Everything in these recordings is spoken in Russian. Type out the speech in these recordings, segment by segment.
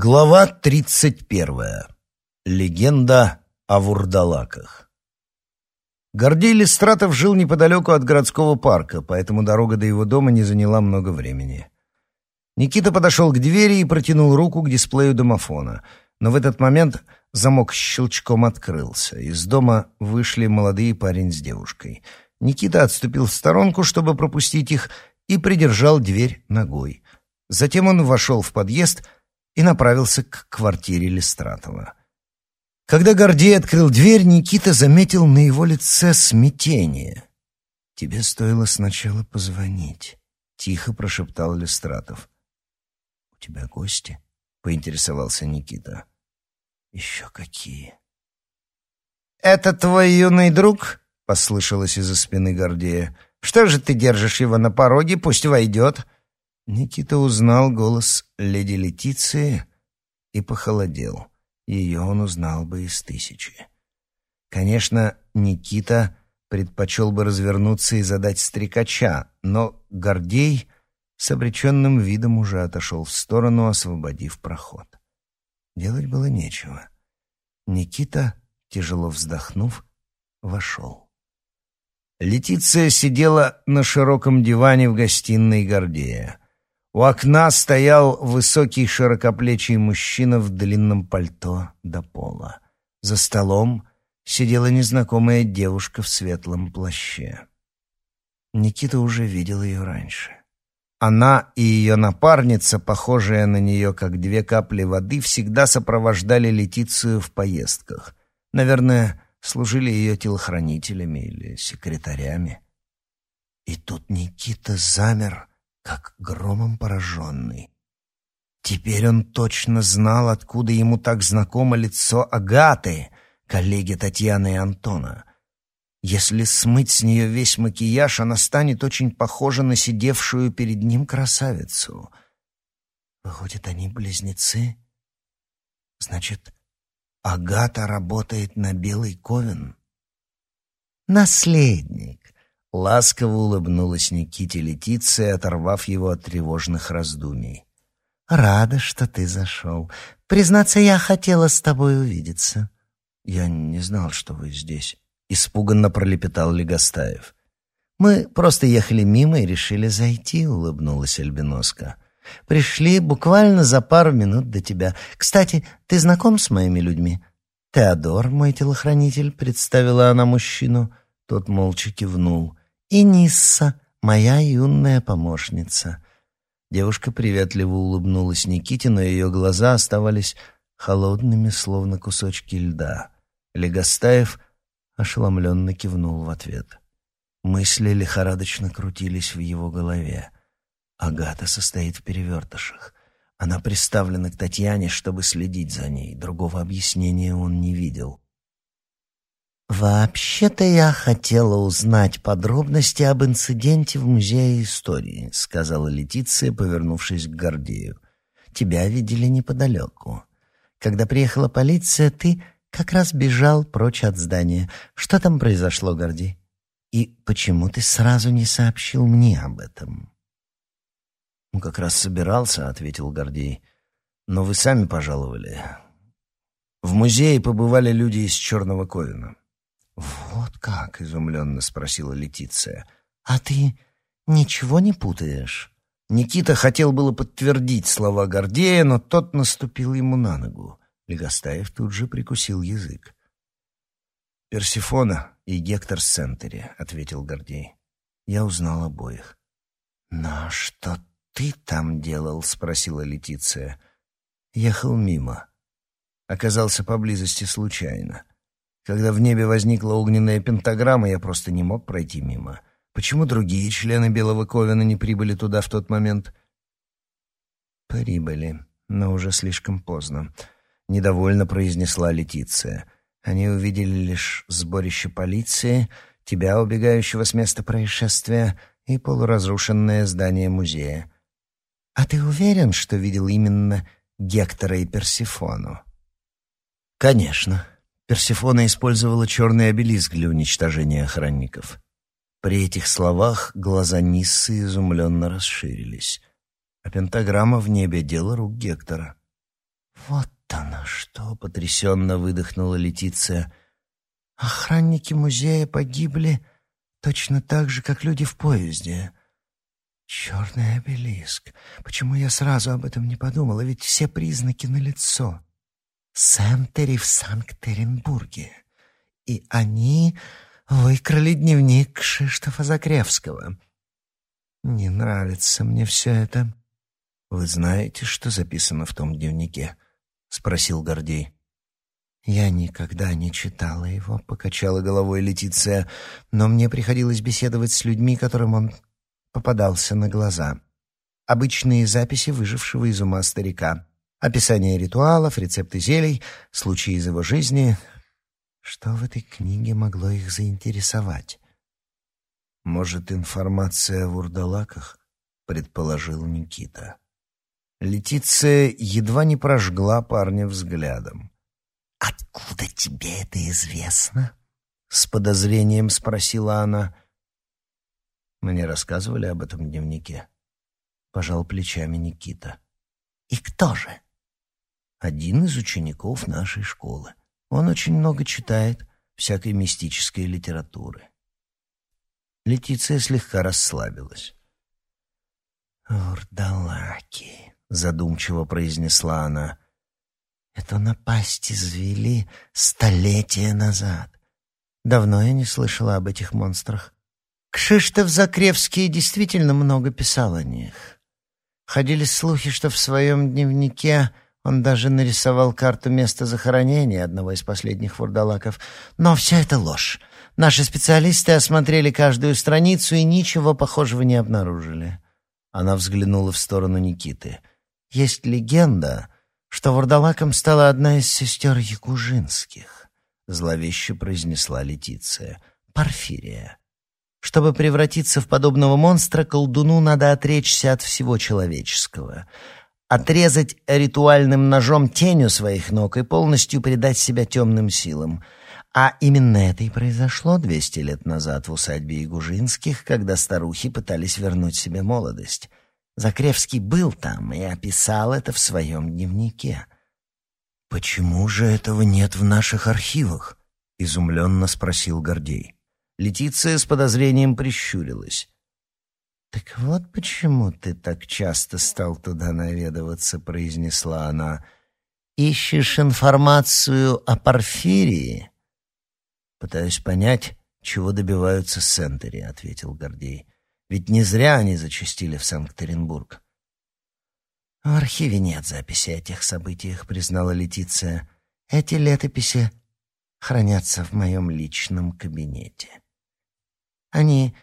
Глава 31. Легенда о вурдалаках. Гордей Листратов жил неподалеку от городского парка, поэтому дорога до его дома не заняла много времени. Никита подошел к двери и протянул руку к дисплею домофона, но в этот момент замок щелчком открылся. Из дома вышли молодые парень с девушкой. Никита отступил в сторонку, чтобы пропустить их, и придержал дверь ногой. Затем он вошел в подъезд — и направился к квартире Листратова. Когда Гордей открыл дверь, Никита заметил на его лице смятение. «Тебе стоило сначала позвонить», — тихо прошептал Листратов. «У тебя гости?» — поинтересовался Никита. «Еще какие?» «Это твой юный друг?» — послышалось из-за спины Гордея. «Что же ты держишь его на пороге? Пусть войдет». Никита узнал голос леди Летиции и похолодел. Ее он узнал бы из тысячи. Конечно, Никита предпочел бы развернуться и задать стрекача, но Гордей с обреченным видом уже отошел в сторону, освободив проход. Делать было нечего. Никита, тяжело вздохнув, вошел. Летиция сидела на широком диване в гостиной Гордея. У окна стоял высокий широкоплечий мужчина в длинном пальто до пола. За столом сидела незнакомая девушка в светлом плаще. Никита уже видел ее раньше. Она и ее напарница, похожая на нее как две капли воды, всегда сопровождали Летицию в поездках. Наверное, служили ее телохранителями или секретарями. И тут Никита замер как громом пораженный. Теперь он точно знал, откуда ему так знакомо лицо Агаты, коллеги Татьяны и Антона. Если смыть с нее весь макияж, она станет очень похожа на сидевшую перед ним красавицу. Выходит, они близнецы? Значит, Агата работает на Белый Ковен? Наследник. Ласково улыбнулась Никите Летиция, оторвав его от тревожных раздумий. «Рада, что ты зашел. Признаться, я хотела с тобой увидеться». «Я не знал, что вы здесь», — испуганно пролепетал Легостаев. «Мы просто ехали мимо и решили зайти», — улыбнулась Альбиноска. «Пришли буквально за пару минут до тебя. Кстати, ты знаком с моими людьми?» «Теодор, мой телохранитель», — представила она мужчину. Тот молча кивнул и Нисса, моя юная помощница». Девушка приветливо улыбнулась Никите, но ее глаза оставались холодными, словно кусочки льда. Легостаев ошеломленно кивнул в ответ. Мысли лихорадочно крутились в его голове. Агата состоит в перевертышах. Она приставлена к Татьяне, чтобы следить за ней. Другого объяснения он не видел. «Вообще-то я хотела узнать подробности об инциденте в Музее истории», — сказала Летиция, повернувшись к Гордею. «Тебя видели неподалеку. Когда приехала полиция, ты как раз бежал прочь от здания. Что там произошло, Гордей? И почему ты сразу не сообщил мне об этом?» «Ну, как раз собирался», — ответил Гордей. «Но вы сами пожаловали. В музее побывали люди из Черного Ковина». «Вот как?» — изумленно спросила Летиция. «А ты ничего не путаешь?» Никита хотел было подтвердить слова Гордея, но тот наступил ему на ногу. Легостаев тут же прикусил язык. «Персифона и Гектор Сентери», — ответил Гордей. «Я узнал обоих». «Но что ты там делал?» — спросила Летиция. «Ехал мимо. Оказался поблизости случайно. Когда в небе возникла огненная пентаграмма, я просто не мог пройти мимо. Почему другие члены Белого Ковена не прибыли туда в тот момент? Прибыли, но уже слишком поздно. Недовольно произнесла Летиция. Они увидели лишь сборище полиции, тебя, убегающего с места происшествия, и полуразрушенное здание музея. А ты уверен, что видел именно Гектора и Персифону? Конечно. Персифона использовала черный обелиск для уничтожения охранников. При этих словах глаза Ниссы изумленно расширились. А пентаграмма в небе — дело рук Гектора. Вот она что, потрясенно выдохнула Летиция. Охранники музея погибли точно так же, как люди в поезде. Черный обелиск. Почему я сразу об этом не подумала? Ведь все признаки налицо. Сентери в Санкт-Петербурге. И они выкрали дневник Кшиштофа Закревского. Не нравится мне все это. Вы знаете, что записано в том дневнике? Спросил Гордей. Я никогда не читала его, покачала головой Летиция, но мне приходилось беседовать с людьми, которым он попадался на глаза. Обычные записи выжившего из ума старика. Описание ритуалов, рецепты зелий, случаи из его жизни. Что в этой книге могло их заинтересовать? Может, информация о вурдалаках? Предположил Никита. Летиция едва не прожгла парня взглядом. «Откуда тебе это известно?» — с подозрением спросила она. Мне рассказывали об этом дневнике. Пожал плечами Никита. «И кто же?» Один из учеников нашей школы. Он очень много читает всякой мистической литературы. Летиция слегка расслабилась. «Урдалаки», — задумчиво произнесла она, — «эту напасть извели столетия назад. Давно я не слышала об этих монстрах. Кшиштов Закревский действительно много писал о них. Ходили слухи, что в своем дневнике он даже нарисовал карту места захоронения одного из последних вурдалаков. Но все это ложь. Наши специалисты осмотрели каждую страницу и ничего похожего не обнаружили. Она взглянула в сторону Никиты. Есть легенда, что вурдалаком стала одна из сестер Якужинских, зловеще произнесла Летиция. Порфирия. Чтобы превратиться в подобного монстра, колдуну надо отречься от всего человеческого — отрезать ритуальным ножом тень у своих ног и полностью предать себя темным силам. А именно это и произошло 200 лет назад в усадьбе Игужинских, когда старухи пытались вернуть себе молодость. Закревский был там и описал это в своем дневнике. «Почему же этого нет в наших архивах?» — изумленно спросил Гордей. Летиция с подозрением прищурилась. «Так вот почему ты так часто стал туда наведываться», — произнесла она. «Ищешь информацию о Порфирии?» «Пытаюсь понять, чего добиваются Сентери», — ответил Гордей. «Ведь не зря они зачастили в Санкт-Петербург». «В архиве нет записи о тех событиях», — признала Летиция. «Эти летописи хранятся в моем личном кабинете. Они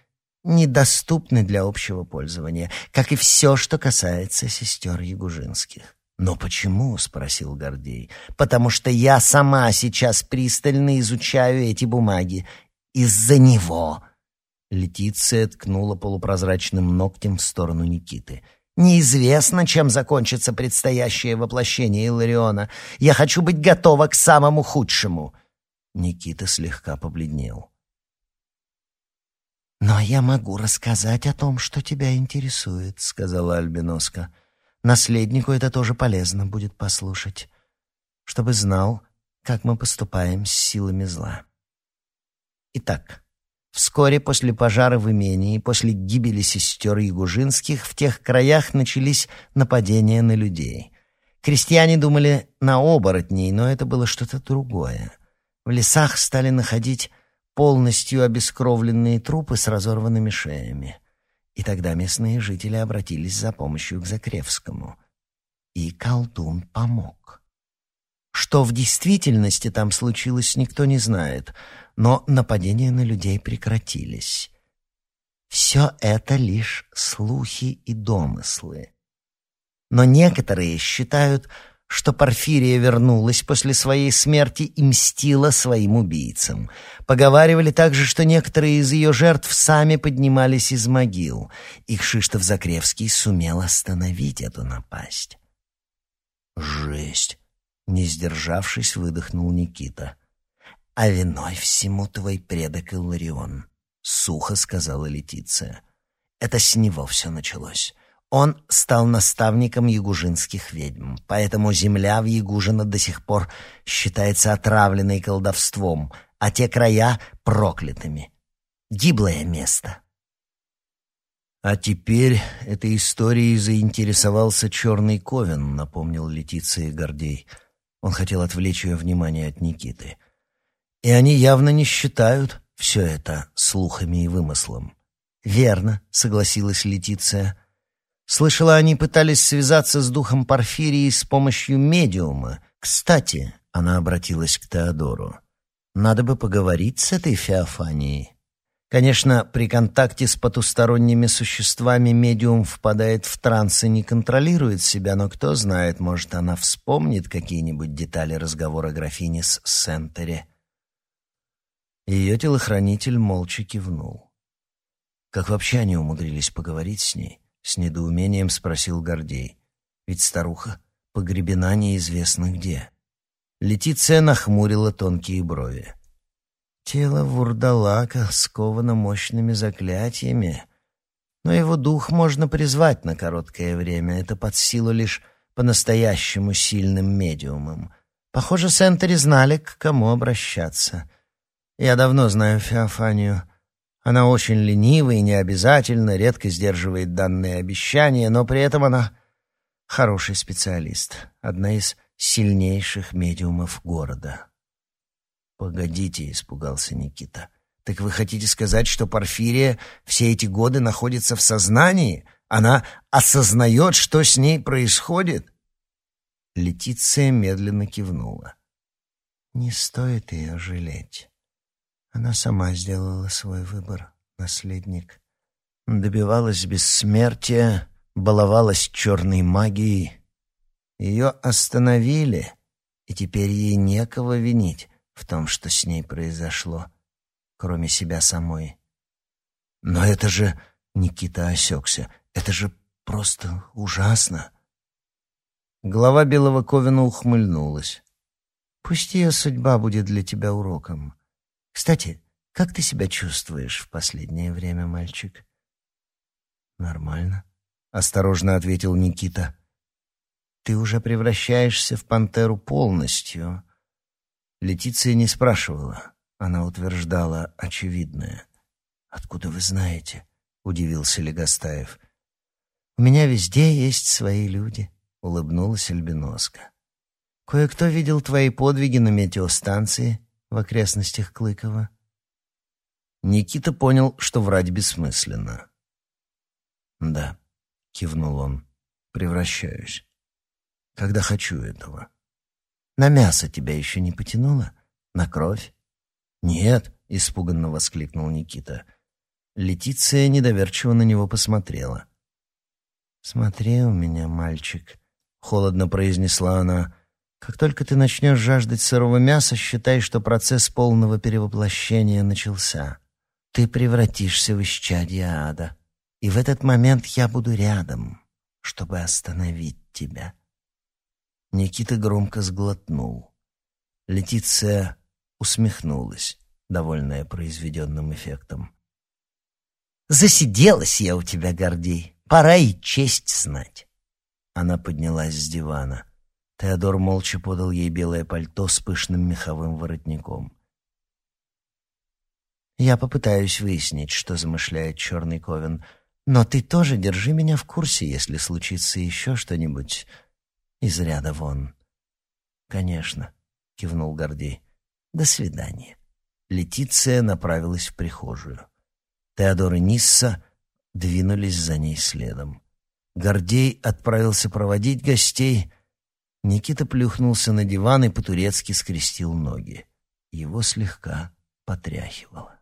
недоступны для общего пользования, как и все, что касается сестер Ягужинских. «Но почему?» — спросил Гордей. «Потому что я сама сейчас пристально изучаю эти бумаги. Из-за него!» Летиция ткнула полупрозрачным ногтем в сторону Никиты. «Неизвестно, чем закончится предстоящее воплощение Илариона. Я хочу быть готова к самому худшему!» Никита слегка побледнел. «Но я могу рассказать о том, что тебя интересует», — сказала Альбиноска. «Наследнику это тоже полезно будет послушать, чтобы знал, как мы поступаем с силами зла». Итак, вскоре после пожара в имении, после гибели сестер Ягужинских, в тех краях начались нападения на людей. Крестьяне думали на оборотней, но это было что-то другое. В лесах стали находить полностью обескровленные трупы с разорванными шеями. И тогда местные жители обратились за помощью к Закревскому. И колдун помог. Что в действительности там случилось, никто не знает, но нападения на людей прекратились. Все это лишь слухи и домыслы. Но некоторые считают, что Порфирия вернулась после своей смерти и мстила своим убийцам. Поговаривали также, что некоторые из ее жертв сами поднимались из могил, и Кшиштов-Закревский сумел остановить эту напасть. «Жесть!» — не сдержавшись, выдохнул Никита. «А виной всему твой предок Илларион», — сухо сказала Летиция. «Это с него все началось. Он стал наставником ягужинских ведьм, поэтому земля в Ягужино до сих пор считается отравленной колдовством, а те края — проклятыми. Гиблое место. «А теперь этой историей заинтересовался Черный Ковен», — напомнил Летиция Гордей. Он хотел отвлечь ее внимание от Никиты. «И они явно не считают все это слухами и вымыслом». «Верно», — согласилась Летиция. «Слышала, они пытались связаться с духом Порфирии с помощью медиума. Кстати, — она обратилась к Теодору, — надо бы поговорить с этой Феофанией». Конечно, при контакте с потусторонними существами медиум впадает в транс и не контролирует себя, но кто знает, может, она вспомнит какие-нибудь детали разговора графини с Сентери. Ее телохранитель молча кивнул. Как вообще они умудрились поговорить с ней? С недоумением спросил Гордей. Ведь старуха погребена неизвестно где. Летиция нахмурила тонкие брови. Тело вурдалака сковано мощными заклятиями, но его дух можно призвать на короткое время. Это под силу лишь по-настоящему сильным медиумам. Похоже, Сентери знали, к кому обращаться. Я давно знаю Феофанию. Она очень ленива и необязательно, редко сдерживает данные обещания, но при этом она хороший специалист, одна из сильнейших медиумов города. «Погодите», — испугался Никита. «Так вы хотите сказать, что Порфирия все эти годы находится в сознании? Она осознает, что с ней происходит?» Летиция медленно кивнула. «Не стоит ее жалеть. Она сама сделала свой выбор, наследник. Добивалась бессмертия, баловалась черной магией. Ее остановили, и теперь ей некого винить в том, что с ней произошло, кроме себя самой. Но это же... Никита осекся. Это же просто ужасно. Глава Белого Ковина ухмыльнулась. Пусть ее судьба будет для тебя уроком. Кстати, как ты себя чувствуешь в последнее время, мальчик? Нормально, осторожно ответил Никита. Ты уже превращаешься в пантеру полностью. Летиция не спрашивала, она утверждала очевидное. «Откуда вы знаете?» — удивился Легостаев. «У меня везде есть свои люди», — улыбнулась Альбиноска. «Кое-кто видел твои подвиги на метеостанции в окрестностях Клыкова». Никита понял, что врать бессмысленно. «Да», — кивнул он, — «превращаюсь, когда хочу этого». На мясо тебя еще не потянуло? На кровь? Нет, испуганно воскликнул Никита. Летиция недоверчиво на него посмотрела. Смотри у меня, мальчик, холодно произнесла она. Как только ты начнешь жаждать сырого мяса, считай, что процесс полного перевоплощения начался. Ты превратишься в исчадье ада. И в этот момент я буду рядом, чтобы остановить тебя. Никита громко сглотнул. Летиция усмехнулась, довольная произведенным эффектом. «Засиделась я у тебя, Гордей. Пора и честь знать». Она поднялась с дивана. Теодор молча подал ей белое пальто с пышным меховым воротником. «Я попытаюсь выяснить, что замышляет черный ковен, но ты тоже держи меня в курсе, если случится еще что-нибудь из ряда вон. Конечно, кивнул Гордей. До свидания. Летиция направилась в прихожую. Теодор и Нисса двинулись за ней следом. Гордей отправился проводить гостей. Никита плюхнулся на диван и по-турецки скрестил ноги. Его слегка потряхивало.